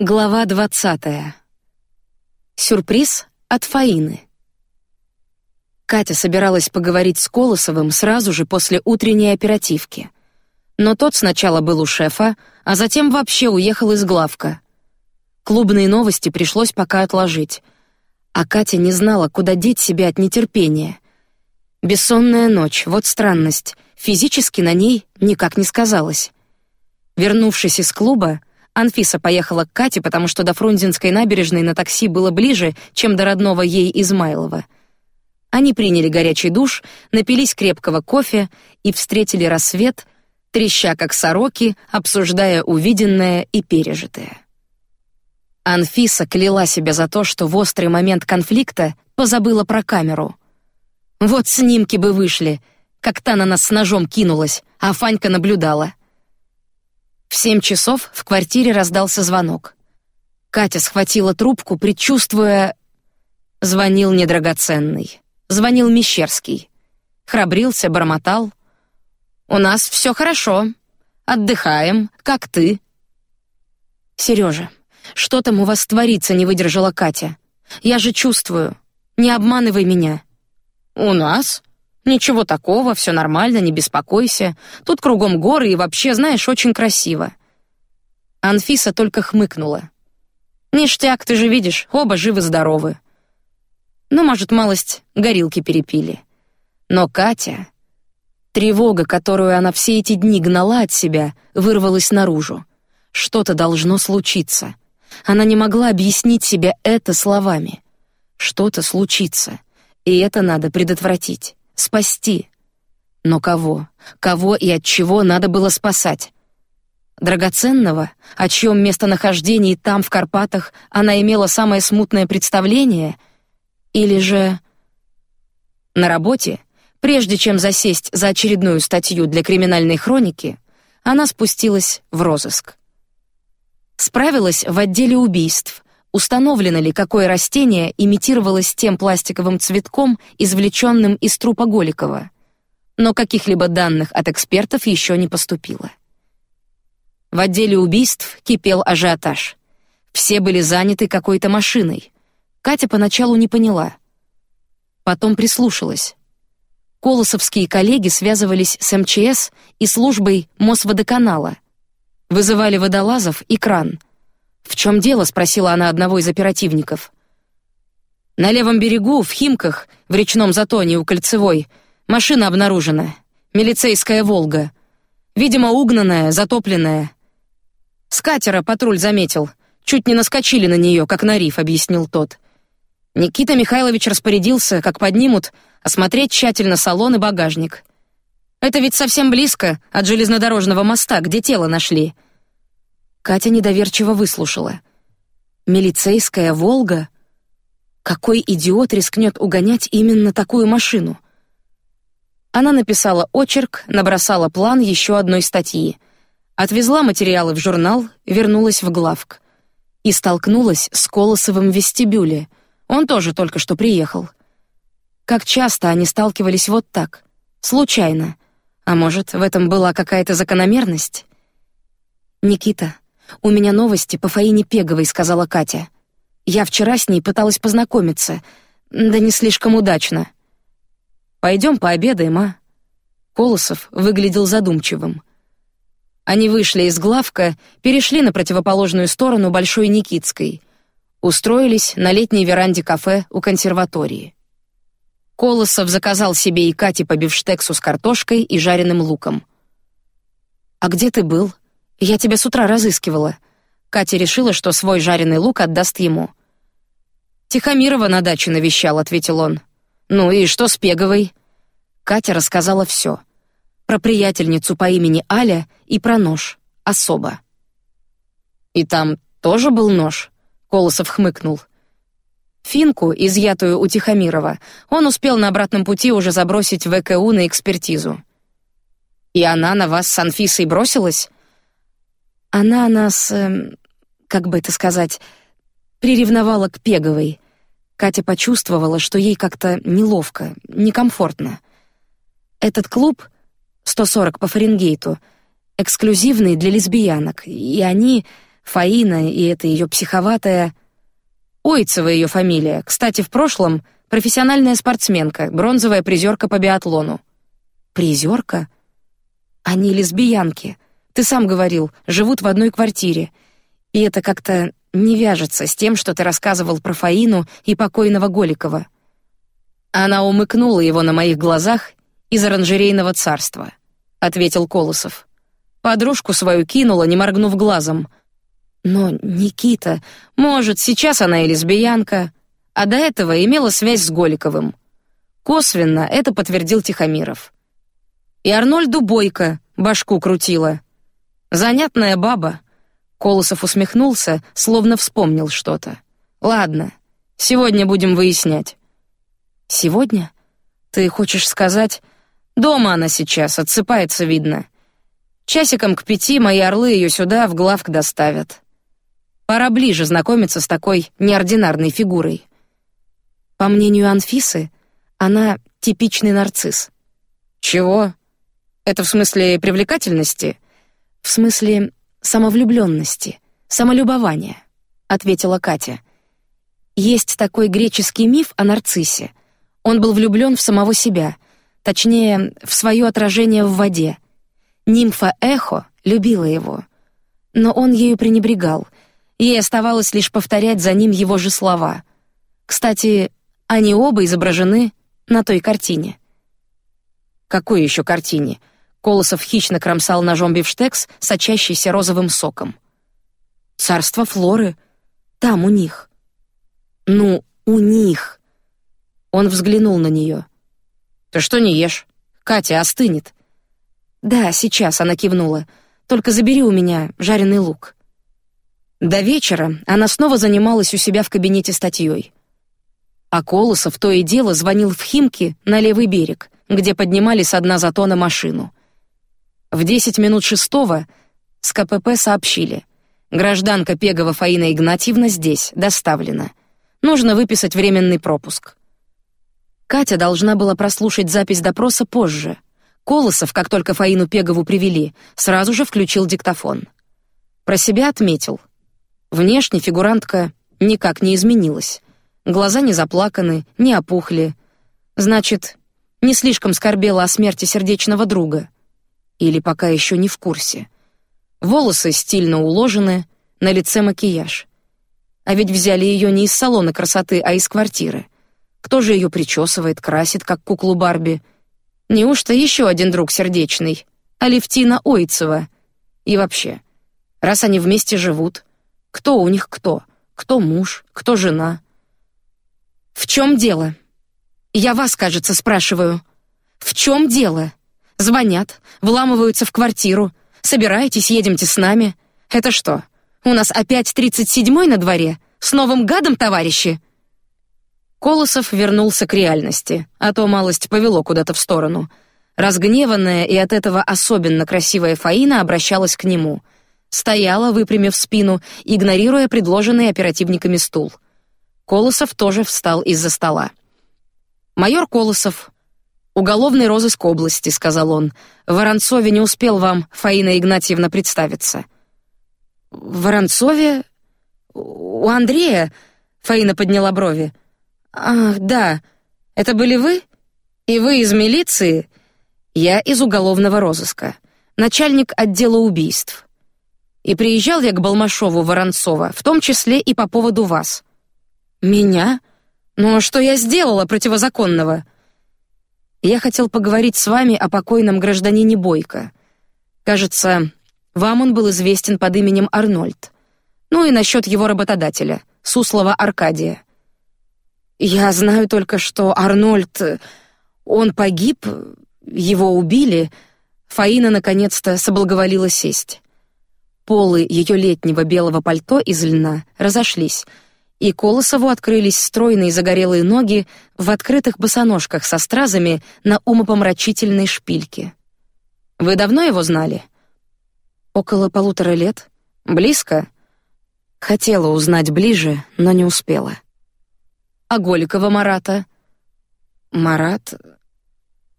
Глава двадцатая. Сюрприз от Фаины. Катя собиралась поговорить с Колосовым сразу же после утренней оперативки. Но тот сначала был у шефа, а затем вообще уехал из главка. Клубные новости пришлось пока отложить. А Катя не знала, куда деть себя от нетерпения. Бессонная ночь, вот странность. Физически на ней никак не сказалось. Вернувшись из клуба, Анфиса поехала к Кате, потому что до Фрунзенской набережной на такси было ближе, чем до родного ей Измайлова. Они приняли горячий душ, напились крепкого кофе и встретили рассвет, треща как сороки, обсуждая увиденное и пережитое. Анфиса кляла себя за то, что в острый момент конфликта позабыла про камеру. Вот снимки бы вышли, как та на нас с ножом кинулась, а Фанька наблюдала. В семь часов в квартире раздался звонок. Катя схватила трубку, предчувствуя... Звонил недрагоценный. Звонил Мещерский. Храбрился, бормотал. «У нас все хорошо. Отдыхаем. Как ты?» «Сережа, что там у вас творится?» — не выдержала Катя. «Я же чувствую. Не обманывай меня». «У нас?» Ничего такого, все нормально, не беспокойся. Тут кругом горы и вообще, знаешь, очень красиво. Анфиса только хмыкнула. Ништяк, ты же видишь, оба живы-здоровы. Ну, может, малость горилки перепили. Но Катя, тревога, которую она все эти дни гнала от себя, вырвалась наружу. Что-то должно случиться. Она не могла объяснить себе это словами. Что-то случится, и это надо предотвратить спасти. Но кого? Кого и от чего надо было спасать? Драгоценного, о чьем местонахождении там в Карпатах она имела самое смутное представление, или же на работе, прежде чем засесть за очередную статью для криминальной хроники, она спустилась в розыск. Справилась в отделе убийств, Установлено ли, какое растение имитировалось тем пластиковым цветком, извлеченным из трупа Голикова? Но каких-либо данных от экспертов еще не поступило. В отделе убийств кипел ажиотаж. Все были заняты какой-то машиной. Катя поначалу не поняла. Потом прислушалась. Колосовские коллеги связывались с МЧС и службой Мосводоканала. Вызывали водолазов и кран — «В чем дело?» — спросила она одного из оперативников. «На левом берегу, в Химках, в речном затоне у Кольцевой, машина обнаружена. Милицейская «Волга». Видимо, угнанная, затопленная. С катера патруль заметил. Чуть не наскочили на нее, как на риф, объяснил тот. Никита Михайлович распорядился, как поднимут, осмотреть тщательно салон и багажник. Это ведь совсем близко от железнодорожного моста, где тело нашли. Катя недоверчиво выслушала. Милицейская Волга? Какой идиот рискнет угонять именно такую машину? Она написала очерк, набросала план еще одной статьи, отвезла материалы в журнал, вернулась в главк и столкнулась с Колосовым в вестибюле. Он тоже только что приехал. Как часто они сталкивались вот так, случайно. А может, в этом была какая-то закономерность? Никита, «У меня новости по Фаине Пеговой», — сказала Катя. «Я вчера с ней пыталась познакомиться, да не слишком удачно». «Пойдем пообедаем, а?» Колосов выглядел задумчивым. Они вышли из главка, перешли на противоположную сторону Большой Никитской, устроились на летней веранде кафе у консерватории. Колосов заказал себе и Кате по бифштексу с картошкой и жареным луком. «А где ты был?» Я тебя с утра разыскивала. Катя решила, что свой жареный лук отдаст ему. Тихомирова на даче навещал, ответил он. Ну и что с Пеговой? Катя рассказала все про приятельницу по имени Аля и про нож особо. И там тоже был нож. Колосов хмыкнул. Финку, изъятую у Тихомирова, он успел на обратном пути уже забросить в ЭКУ на экспертизу. И она на вас с Анфисой бросилась? Она нас, э, как бы это сказать, приревновала к Пеговой. Катя почувствовала, что ей как-то неловко, некомфортно. Этот клуб 140 по Фаренгейту эксклюзивный для лесбиянок, и они Фаина и это ее психоватая... Ойцева ее фамилия. Кстати, в прошлом профессиональная спортсменка, бронзовая призерка по биатлону. Призерка? Они лесбиянки. Ты сам говорил, живут в одной квартире. И это как-то не вяжется с тем, что ты рассказывал про Фаину и покойного Голикова. Она умыкнула его на моих глазах из оранжерейного царства, ответил Колосов. Подружку свою кинула, не моргнув глазом. Но Никита, может, сейчас она и лесбиянка, а до этого имела связь с Голиковым. Косвенно это подтвердил Тихомиров. И Арнольду Бойко башку крутила. Занятная баба. Колосов усмехнулся, словно вспомнил что-то. Ладно, сегодня будем выяснять. Сегодня? Ты хочешь сказать? Дома она сейчас, отсыпается видно. Часиком к пяти мои орлы ее сюда в главк доставят. Пора ближе знакомиться с такой неординарной фигурой. По мнению Анфисы, она типичный нарцисс. Чего? Это в смысле привлекательности? В смысле самовлюбленности, самолюбования, ответила Катя. Есть такой греческий миф о нарциссе. Он был влюблен в самого себя, точнее, в свое отражение в воде. Нимфа Эхо любила его, но он ею пренебрегал Ей оставалось лишь повторять за ним его же слова. Кстати, они оба изображены на той картине. Какой еще картине? Колосов хищно кромсал ножом бифштекс, сочащийся розовым соком. Царство Флоры, там у них. Ну, у них. Он взглянул на нее. Ты что не ешь? Катя остынет. Да, сейчас она кивнула. Только забери у меня жареный лук. До вечера она снова занималась у себя в кабинете статьей. А Колосов то и дело звонил в Химки на левый берег, где поднимали с дна затона машину. В десять минут шестого с КПП сообщили: гражданка Пегова Фаина Игнатьевна здесь, доставлена. Нужно выписать временный пропуск. Катя должна была прослушать запись допроса позже. Колосов, как только Фаину Пегову привели, сразу же включил диктофон. Про себя отметил: Внешне фигурантка никак не изменилась. Глаза не заплаканы, не опухли. Значит, не слишком скорбела о смерти сердечного друга. Или пока еще не в курсе. Волосы стильно уложены, на лице макияж. А ведь взяли ее не из салона красоты, а из квартиры. Кто же ее причесывает, красит, как куклу Барби? Неужто еще один друг сердечный? Алевтина Ойцева. И вообще, раз они вместе живут, кто у них кто? Кто муж? Кто жена? В чем дело? Я вас, кажется, спрашиваю. В чем дело? Звонят, вламываются в квартиру. Собираетесь, едемте с нами. Это что? У нас опять тридцать седьмой на дворе? С новым гадом, товарищи? Колосов вернулся к реальности, а то малость повело куда-то в сторону. Разгневанная и от этого особенно красивая Фаина обращалась к нему — стояла, выпрямив спину, игнорируя предложенный оперативниками стул. Колосов тоже встал из-за стола. Майор Колосов, уголовный розыск области, сказал он. Воронцове не успел вам Фаина Игнатьевна представиться. Воронцове у Андрея Фаина подняла брови. Ах, да. Это были вы? И вы из милиции? Я из уголовного розыска, начальник отдела убийств. И приезжал я к Балмашову Воронцова, в том числе и по поводу вас. Меня? Ну что я сделала противозаконного? Я хотел поговорить с вами о покойном гражданине Бойко. Кажется, вам он был известен под именем Арнольд. Ну и насчет его работодателя, Суслова Аркадия. Я знаю только, что Арнольд, он погиб, его убили. Фаина наконец-то соблаговолила сесть. Полы ее летнего белого пальто из льна разошлись, и Колосову открылись стройные загорелые ноги в открытых босоножках со стразами на умопомрачительной шпильке. Вы давно его знали? Около полутора лет. Близко. Хотела узнать ближе, но не успела. А Голикова Марата? Марат?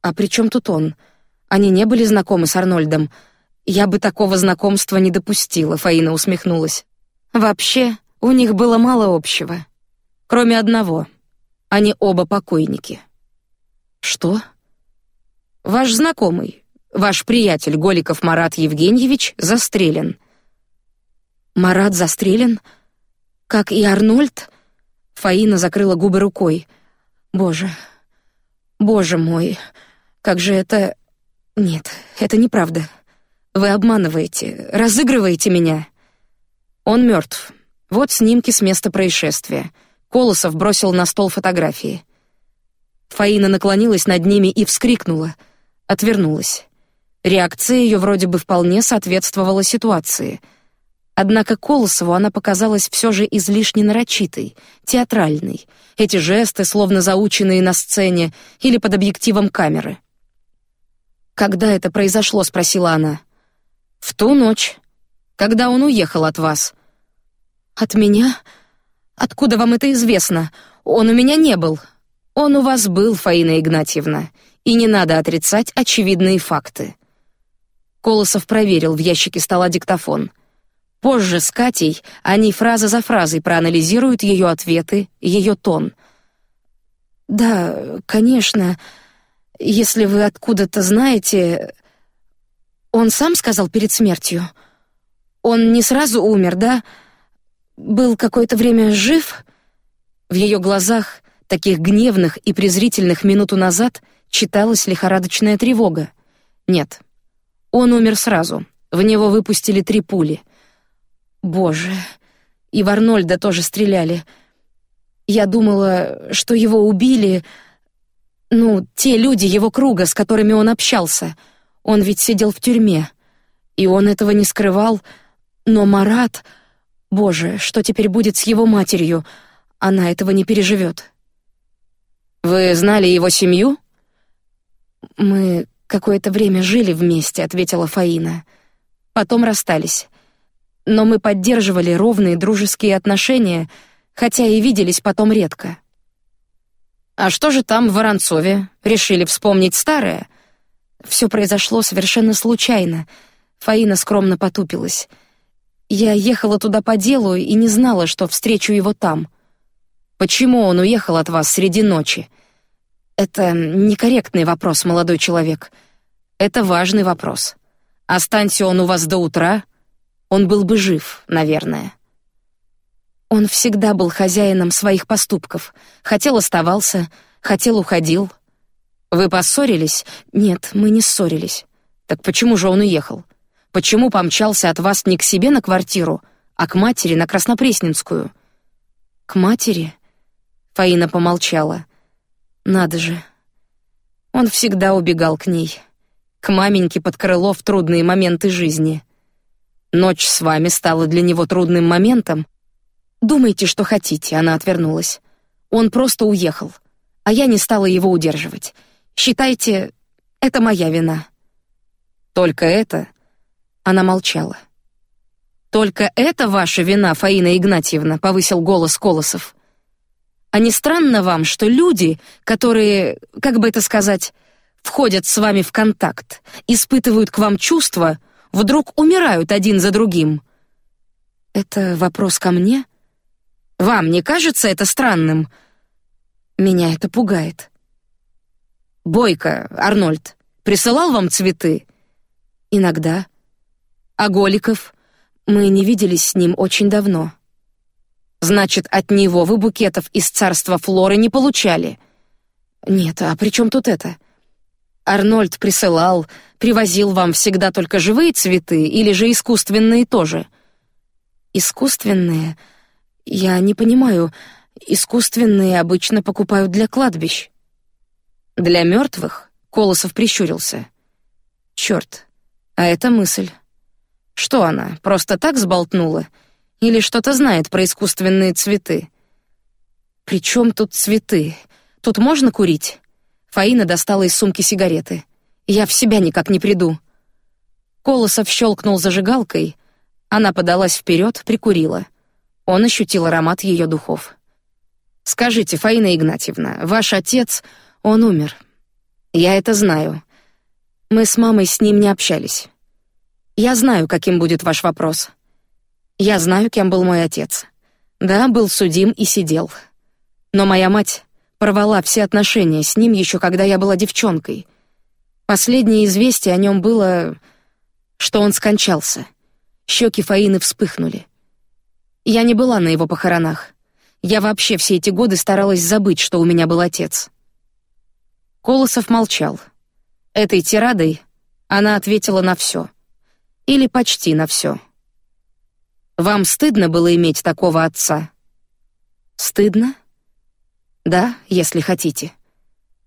А при чем тут он? Они не были знакомы с Арнольдом. Я бы такого знакомства не допустила, Фаина усмехнулась. Вообще, у них было мало общего, кроме одного. Они оба покойники. Что? Ваш знакомый, ваш приятель Голиков Марат Евгеньевич застрелен. Марат застрелен, как и Арнольд. Фаина закрыла губы рукой. Боже, боже мой, как же это... Нет, это неправда. Вы обманываете, разыгрываете меня. Он мертв. Вот снимки с места происшествия. Колосов бросил на стол фотографии. Фаина наклонилась над ними и вскрикнула, отвернулась. Реакция ее вроде бы вполне соответствовала ситуации. Однако Колосову она показалась все же излишне нарочитой, театральной. Эти жесты, словно заученные на сцене или под объективом камеры. Когда это произошло, спросила она. В ту ночь, когда он уехал от вас. От меня? Откуда вам это известно? Он у меня не был. Он у вас был, Фаина Игнатьевна, и не надо отрицать очевидные факты. Колосов проверил в ящике стола диктофон. Позже с Катей они фраза за фразой проанализируют ее ответы, ее тон. Да, конечно. Если вы откуда-то знаете, он сам сказал перед смертью. Он не сразу умер, да? Был какое-то время жив. В ее глазах таких гневных и презрительных минуту назад читалась лихорадочная тревога. Нет, он умер сразу. В него выпустили три пули. Боже, и в Арнольда тоже стреляли. Я думала, что его убили. Ну, те люди его круга, с которыми он общался. Он ведь сидел в тюрьме, и он этого не скрывал. Но Марат, боже, что теперь будет с его матерью? Она этого не переживет. Вы знали его семью? Мы какое-то время жили вместе, ответила Фаина. Потом расстались. Но мы поддерживали ровные дружеские отношения, хотя и виделись потом редко. А что же там в Воронцове? Решили вспомнить старое? Все произошло совершенно случайно. Фаина скромно потупилась. Я ехала туда по делу и не знала, что встречу его там. Почему он уехал от вас среди ночи? Это некорректный вопрос, молодой человек. Это важный вопрос. Останься он у вас до утра, он был бы жив, наверное. Он всегда был хозяином своих поступков. Хотел оставался, хотел уходил. Вы поссорились? Нет, мы не ссорились. Так почему же он уехал? Почему помчался от вас не к себе на квартиру, а к матери на Краснопресненскую? К матери? Фаина помолчала. Надо же. Он всегда убегал к ней, к маменьке под крыло в трудные моменты жизни. Ночь с вами стала для него трудным моментом. Думайте, что хотите. Она отвернулась. Он просто уехал, а я не стала его удерживать. Считайте, это моя вина. Только это. Она молчала. Только это ваша вина, Фаина Игнатьевна, повысил голос Колосов. А не странно вам, что люди, которые, как бы это сказать, входят с вами в контакт, испытывают к вам чувства, вдруг умирают один за другим? Это вопрос ко мне? Вам не кажется это странным? Меня это пугает. Бойко, Арнольд, присылал вам цветы? Иногда. А Голиков? Мы не виделись с ним очень давно. Значит, от него вы букетов из царства Флоры не получали? Нет, а при чем тут это? Арнольд присылал, привозил вам всегда только живые цветы или же искусственные тоже? Искусственные? Я не понимаю. Искусственные обычно покупают для кладбищ. Для мертвых? Колосов прищурился. Черт, а это мысль. Что она, просто так сболтнула? Или что-то знает про искусственные цветы. Причем тут цветы? Тут можно курить? Фаина достала из сумки сигареты. Я в себя никак не приду. Колосов щелкнул зажигалкой. Она подалась вперед, прикурила. Он ощутил аромат ее духов. Скажите, Фаина Игнатьевна, ваш отец, он умер. Я это знаю. Мы с мамой с ним не общались. Я знаю, каким будет ваш вопрос. Я знаю, кем был мой отец. Да, был судим и сидел. Но моя мать порвала все отношения с ним еще когда я была девчонкой. Последнее известие о нем было, что он скончался. Щеки Фаины вспыхнули. Я не была на его похоронах. Я вообще все эти годы старалась забыть, что у меня был отец. Колосов молчал. Этой тирадой она ответила на все, или почти на все. Вам стыдно было иметь такого отца? Стыдно? Да, если хотите.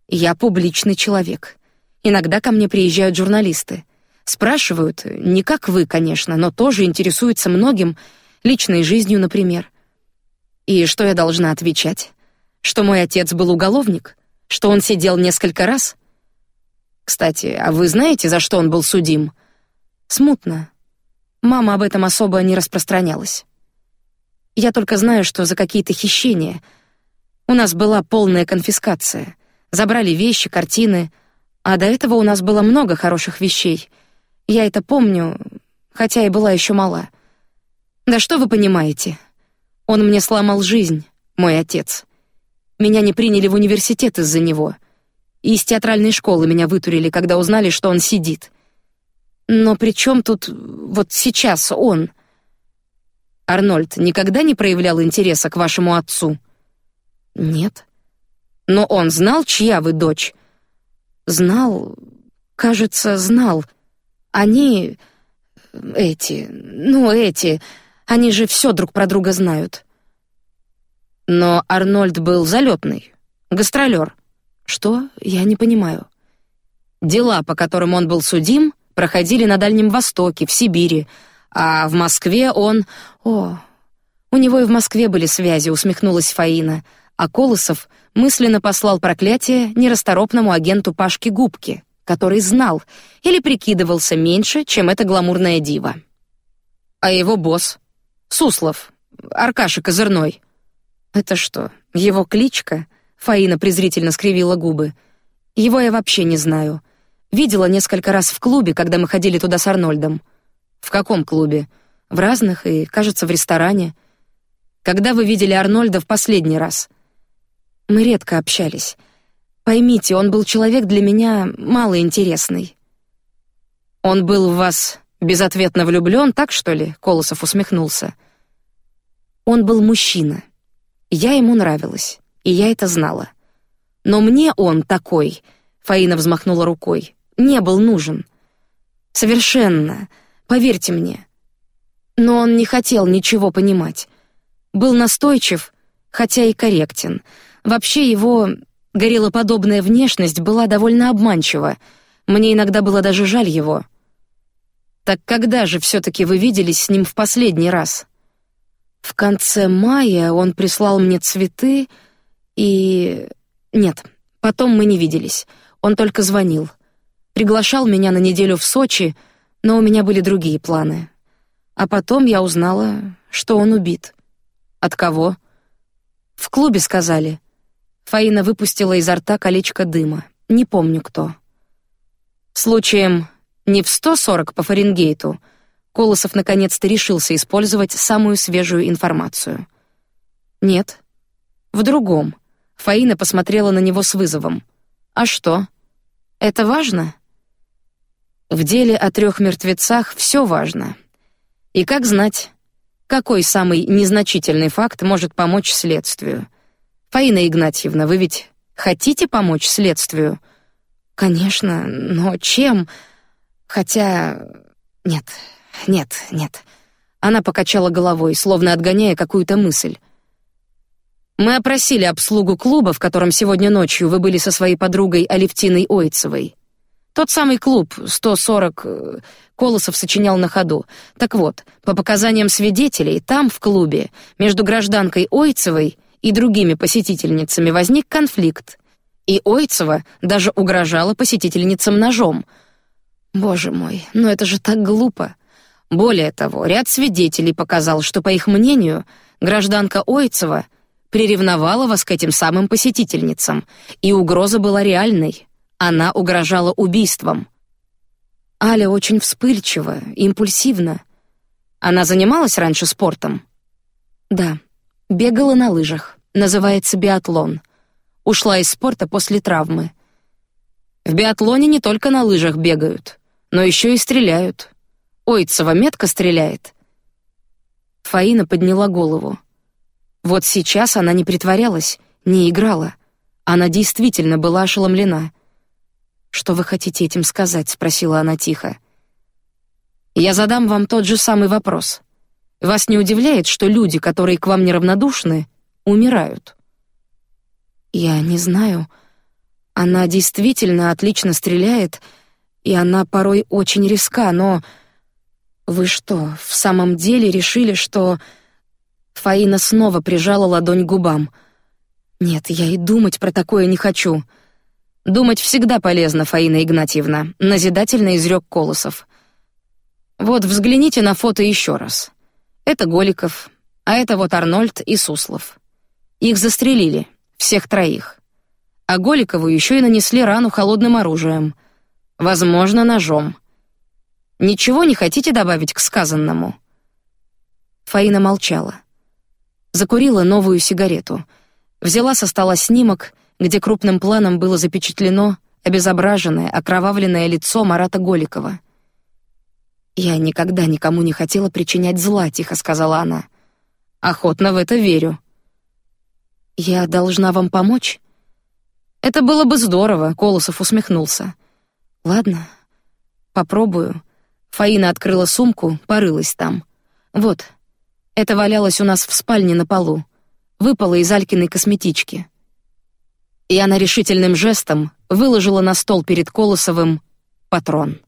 Я публичный человек. Иногда ко мне приезжают журналисты, спрашивают, не как вы, конечно, но тоже интересуются многим, личной жизнью, например. И что я должна отвечать? Что мой отец был уголовник? Что он сидел несколько раз? Кстати, а вы знаете, за что он был судим? Смутно. Мама об этом особо не распространялась. Я только знаю, что за какие-то хищения. У нас была полная конфискация. Забрали вещи, картины, а до этого у нас было много хороших вещей. Я это помню, хотя и была еще мала. Да что вы понимаете? Он мне сломал жизнь, мой отец. Меня не приняли в университет из-за него. И из театральной школы меня вытурили, когда узнали, что он сидит. Но при чем тут вот сейчас он? Арнольд никогда не проявлял интереса к вашему отцу? Нет. Но он знал, чья вы дочь? Знал, кажется, знал. Они эти, ну эти, они же все друг про друга знают. Но Арнольд был залетный, гастролер. Что? Я не понимаю. Дела, по которым он был судим, проходили на Дальнем Востоке, в Сибири, а в Москве он... О, у него и в Москве были связи, усмехнулась Фаина, а Колосов мысленно послал проклятие нерасторопному агенту Пашки Губки, который знал или прикидывался меньше, чем эта гламурная дива. А его босс, Суслов, Аркаша Козырной. Это что, его кличка? Фаина презрительно скривила губы. Его я вообще не знаю. Видела несколько раз в клубе, когда мы ходили туда с Арнольдом. В каком клубе? В разных и, кажется, в ресторане. Когда вы видели Арнольда в последний раз? Мы редко общались. Поймите, он был человек для меня мало интересный. Он был в вас безответно влюблен, так что ли? Колосов усмехнулся. Он был мужчина. Я ему нравилась, и я это знала. Но мне он такой, Фаина взмахнула рукой, не был нужен. Совершенно, поверьте мне. Но он не хотел ничего понимать. Был настойчив, хотя и корректен. Вообще его гориллоподобная внешность была довольно обманчива. Мне иногда было даже жаль его. Так когда же все-таки вы виделись с ним в последний раз? В конце мая он прислал мне цветы и... Нет, потом мы не виделись. Он только звонил. Приглашал меня на неделю в Сочи, но у меня были другие планы. А потом я узнала, что он убит. От кого? В клубе сказали. Фаина выпустила изо рта колечко дыма. Не помню кто. Случаем не в 140 по Фаренгейту. Колосов наконец-то решился использовать самую свежую информацию. Нет, в другом. Фаина посмотрела на него с вызовом. А что? Это важно? В деле о трех мертвецах все важно. И как знать, какой самый незначительный факт может помочь следствию? Фаина Игнатьевна, вы ведь хотите помочь следствию? Конечно, но чем? Хотя нет, нет, нет. Она покачала головой, словно отгоняя какую-то мысль. Мы опросили обслугу клуба, в котором сегодня ночью вы были со своей подругой Алевтиной Ойцевой. Тот самый клуб 140 э, Колосов сочинял на ходу. Так вот, по показаниям свидетелей, там в клубе между гражданкой Ойцевой и другими посетительницами возник конфликт, и Ойцева даже угрожала посетительницам ножом. Боже мой, но это же так глупо. Более того, ряд свидетелей показал, что по их мнению гражданка Ойцева приревновала вас к этим самым посетительницам, и угроза была реальной. Она угрожала убийством. Аля очень вспыльчива, импульсивна. Она занималась раньше спортом? Да, бегала на лыжах. Называется биатлон. Ушла из спорта после травмы. В биатлоне не только на лыжах бегают, но еще и стреляют. Ойцева метко стреляет. Фаина подняла голову. Вот сейчас она не притворялась, не играла. Она действительно была ошеломлена. Что вы хотите этим сказать? – спросила она тихо. Я задам вам тот же самый вопрос. Вас не удивляет, что люди, которые к вам неравнодушны, умирают? Я не знаю. Она действительно отлично стреляет, и она порой очень риска, но вы что, в самом деле решили, что Фаина снова прижала ладонь к губам? Нет, я и думать про такое не хочу. Думать всегда полезно, Фаина Игнатьевна, назидательно изрек Колосов. Вот взгляните на фото еще раз. Это Голиков, а это вот Арнольд и Суслов. Их застрелили, всех троих. А Голикову еще и нанесли рану холодным оружием, возможно, ножом. Ничего не хотите добавить к сказанному? Фаина молчала. Закурила новую сигарету, взяла со стола снимок, где крупным планом было запечатлено обезображенное, окровавленное лицо Марата Голикова — я никогда никому не хотела причинять зла, тихо сказала она. Охотно в это верю. Я должна вам помочь. Это было бы здорово, Колосов усмехнулся. Ладно, попробую. Фаина открыла сумку, порылась там. Вот, это валялось у нас в спальне на полу, выпало из Алькиной косметички. И она решительным жестом выложила на стол перед Колосовым патрон.